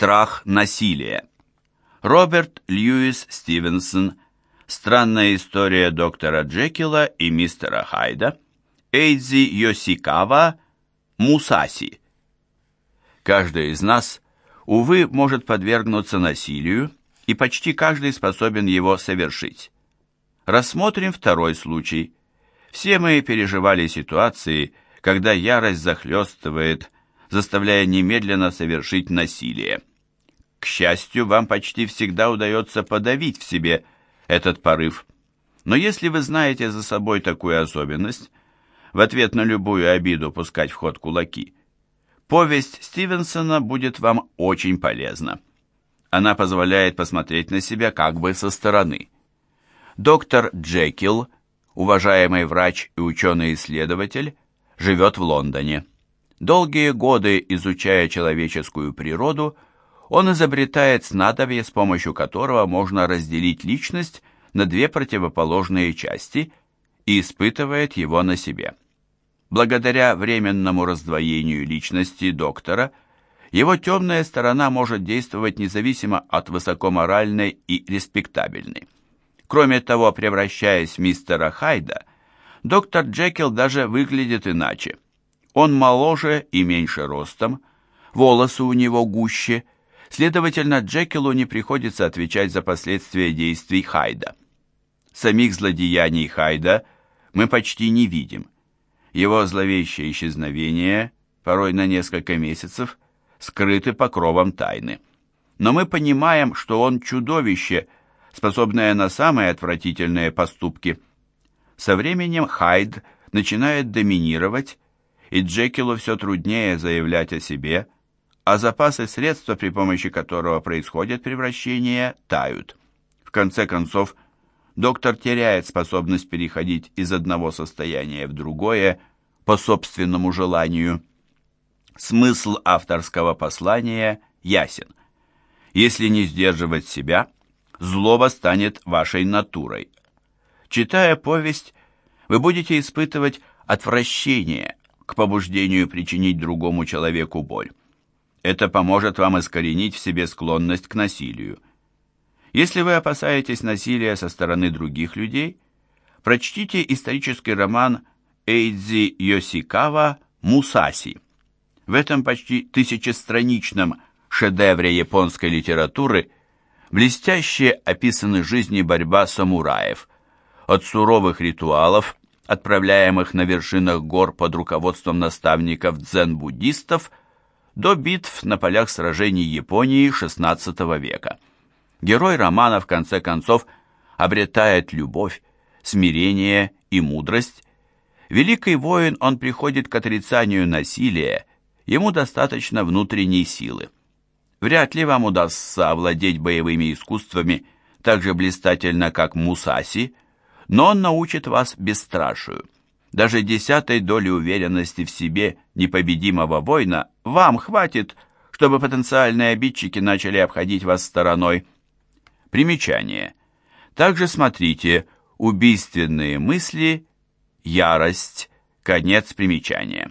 Страх насилия. Роберт Льюис Стивенсон. Странная история доктора Джекила и мистера Хайда. Эйдзи Йосикава. Мусаси. Каждый из нас, увы, может подвергнуться насилию, и почти каждый способен его совершить. Рассмотрим второй случай. Все мы переживали ситуации, когда ярость захлестывает, заставляя немедленно совершить насилие. К счастью, вам почти всегда удается подавить в себе этот порыв. Но если вы знаете за собой такую особенность, в ответ на любую обиду пускать в ход кулаки, повесть Стивенсона будет вам очень полезна. Она позволяет посмотреть на себя как бы со стороны. Доктор Джекил, уважаемый врач и ученый-исследователь, живет в Лондоне. Долгие годы изучая человеческую природу, он изобретает снадобье, с помощью которого можно разделить личность на две противоположные части и испытывает его на себе. Благодаря временному раздвоению личности доктора, его темная сторона может действовать независимо от высокоморальной и респектабельной. Кроме того, превращаясь в мистера Хайда, доктор Джекил даже выглядит иначе. Он моложе и меньше ростом, волосы у него гуще, следовательно, Джекилу не приходится отвечать за последствия действий Хайда. Самих злодеяний Хайда мы почти не видим. Его зловещее исчезновение, порой на несколько месяцев, скрыты покровом тайны. Но мы понимаем, что он чудовище, способное на самые отвратительные поступки. Со временем Хайд начинает доминировать, и Джекилу все труднее заявлять о себе, а запасы средства, при помощи которого происходит превращение, тают. В конце концов, доктор теряет способность переходить из одного состояния в другое по собственному желанию. Смысл авторского послания ясен. Если не сдерживать себя, злоба станет вашей натурой. Читая повесть, вы будете испытывать отвращение к побуждению причинить другому человеку боль. Это поможет вам искоренить в себе склонность к насилию. Если вы опасаетесь насилия со стороны других людей, прочтите исторический роман Эйдзи Йосикава «Мусаси». В этом почти тысячестраничном шедевре японской литературы блестяще описаны жизни и борьба самураев, от суровых ритуалов, отправляемых на вершинах гор под руководством наставников дзен-буддистов, до битв на полях сражений Японии XVI века. Герой романа в конце концов обретает любовь, смирение и мудрость. Великий воин, он приходит к отрицанию насилия ему достаточно внутренней силы. Вряд ли вам удастся овладеть боевыми искусствами так же блистательно, как Мусаси, но он научит вас бесстрашию. Даже десятой доли уверенности в себе непобедимого воина вам хватит, чтобы потенциальные обидчики начали обходить вас стороной. Примечание. Также смотрите «Убийственные мысли», «Ярость», конец примечания.